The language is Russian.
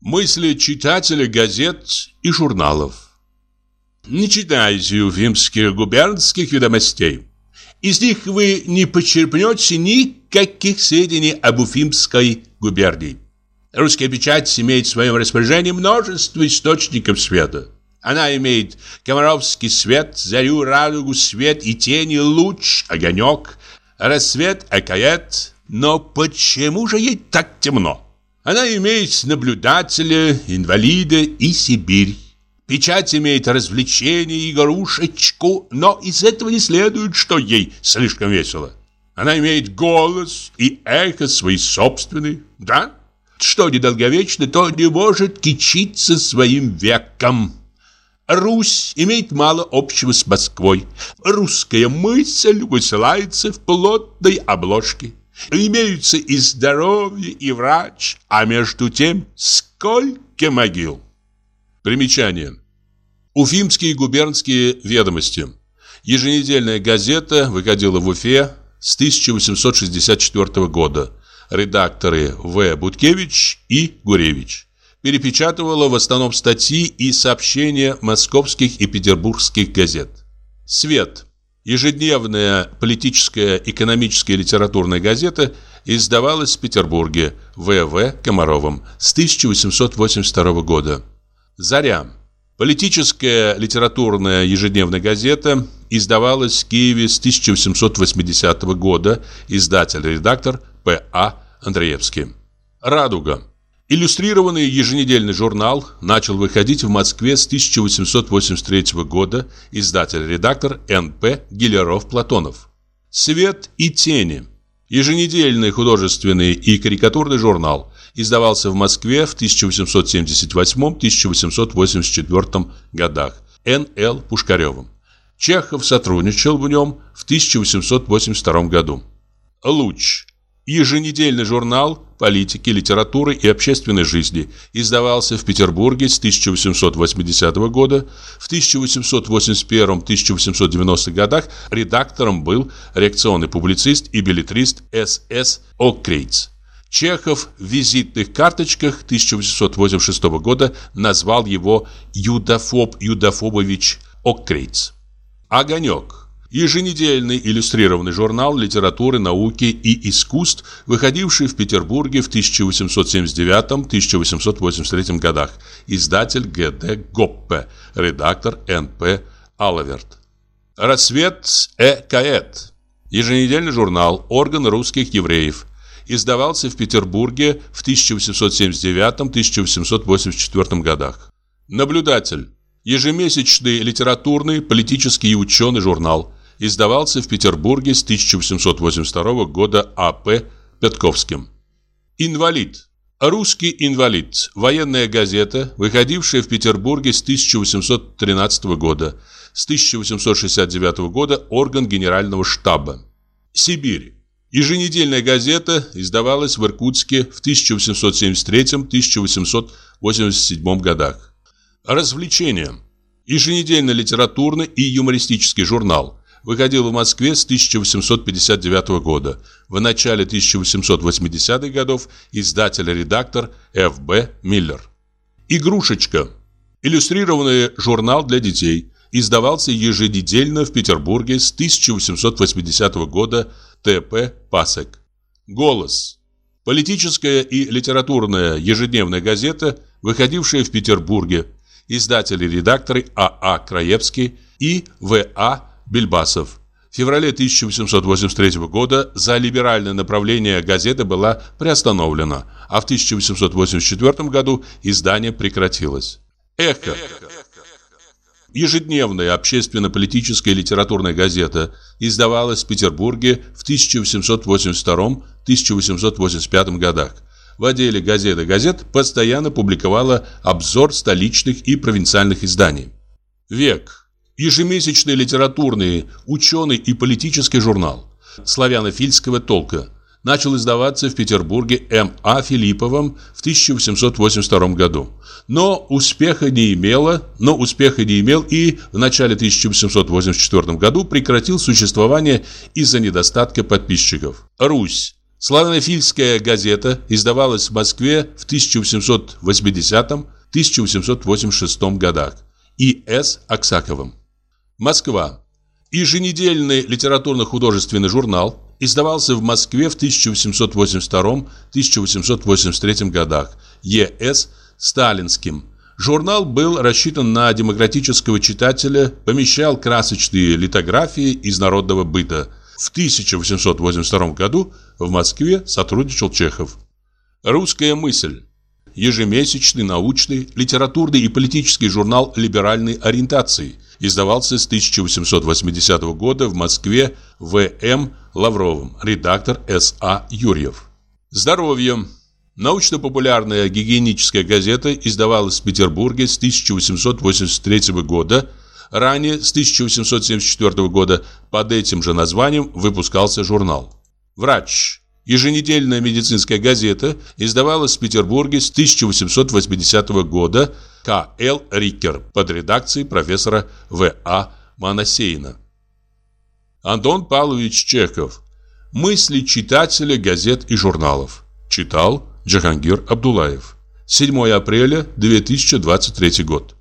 Мысли читателя газет и журналов. Не читайте уфимских губернских ведомостей. Из них вы не почерпнете никаких сведений об Уфимской губернии. Русская печать имеет в своем распоряжении множество источников света. Она имеет комаровский свет, зарю, радугу, свет и тени, луч, огонек, рассвет, акаэт. Но почему же ей так темно? Она имеет наблюдателя, инвалида и Сибирь. Печать имеет развлечение, игрушечку, но из этого не следует, что ей слишком весело. Она имеет голос и эхо свои собственные, да? Что недолговечно, то не может кичиться своим веком. Русь имеет мало общего с Москвой. Русская мысль высылается в плотной обложке. Имеются и здоровье, и врач, а между тем сколько могил. Примечание. Уфимские губернские ведомости. Еженедельная газета выходила в Уфе с 1864 года. Редакторы В. Буткевич и Гуревич. Перепечатывала в основном статьи и сообщения московских и петербургских газет. Свет. Ежедневная политическая, экономическая и литературная газета издавалась в Петербурге В.В. Комаровым с 1882 года. «Заря» Политическая литературная ежедневная газета издавалась в Киеве с 1880 года, издатель-редактор П.А. Андреевский. «Радуга» Иллюстрированный еженедельный журнал начал выходить в Москве с 1883 года издатель-редактор Н.П. Гелеров-Платонов. «Свет и тени» Еженедельный художественный и карикатурный журнал издавался в Москве в 1870-1884 годах Н.Л. Пушкаревым. Чехов сотрудничал в нем в 1882 году. «Луч» Еженедельный журнал политики, литературы и общественной жизни издавался в Петербурге с 1880 года. В 1881-1890 годах редактором был реакционный публицист и билетрист С.С. Окрейц. Чехов в визитных карточках 1886 года назвал его Юдафоб Юдафобович Окрейц. Огонек Еженедельный иллюстрированный журнал литературы, науки и искусств, выходивший в Петербурге в 1879-1883 годах. Издатель Г.Д. Гоппе, редактор Н.П. Алаверт. Рассвет Э.Каэт. Еженедельный журнал «Орган русских евреев». Издавался в Петербурге в 1879-1884 годах. Наблюдатель. Ежемесячный литературный, политический и ученый журнал издавался в Петербурге с 1882 года А.П. Пятковским. «Инвалид» «Русский инвалид» – военная газета, выходившая в Петербурге с 1813 года. С 1869 года орган генерального штаба. «Сибирь» Еженедельная газета издавалась в Иркутске в 1873-1887 годах. Развлечения. Еженедельно литературный и юмористический журнал выходил в Москве с 1859 года. В начале 1880-х годов издатель-редактор Ф.Б. Миллер. «Игрушечка» – иллюстрированный журнал для детей. Издавался еженедельно в Петербурге с 1880 года Т.П. Пасек. «Голос» – политическая и литературная ежедневная газета, выходившая в Петербурге. Издатели-редакторы А.А. Краевский и В.А. Бельбасов. В феврале 1883 года за либеральное направление газеты была приостановлена, а в 1884 году издание прекратилось. Эхо. Ежедневная общественно-политическая литературная газета издавалась в Петербурге в 1882-1885 годах. В отделе газеты газет постоянно публиковала обзор столичных и провинциальных изданий. Век ежемесячный литературный, ученый и политический журнал славянофильского толка начал издаваться в Петербурге М.А. Филипповым в 1882 году. Но успеха не имело, но успеха не имел и в начале 1884 году прекратил существование из-за недостатка подписчиков. Русь Славянофильская газета издавалась в Москве в 1880-1886 годах и С. Аксаковым. Москва. Еженедельный литературно-художественный журнал издавался в Москве в 1882-1883 годах Е.С. Сталинским. Журнал был рассчитан на демократического читателя, помещал красочные литографии из народного быта. В 1882 году в Москве сотрудничал Чехов. «Русская мысль» ежемесячный научный, литературный и политический журнал либеральной ориентации. Издавался с 1880 года в Москве В.М. Лавровым, редактор С.А. Юрьев. Здоровье. Научно-популярная гигиеническая газета издавалась в Петербурге с 1883 года. Ранее, с 1874 года, под этим же названием выпускался журнал. Врач. Еженедельная медицинская газета издавалась в Петербурге с 1880 года К.Л. Рикер под редакцией профессора В.А. Моносеина. Антон Павлович Чехов. Мысли читателя газет и журналов. Читал Джахангир Абдулаев. 7 апреля 2023 год.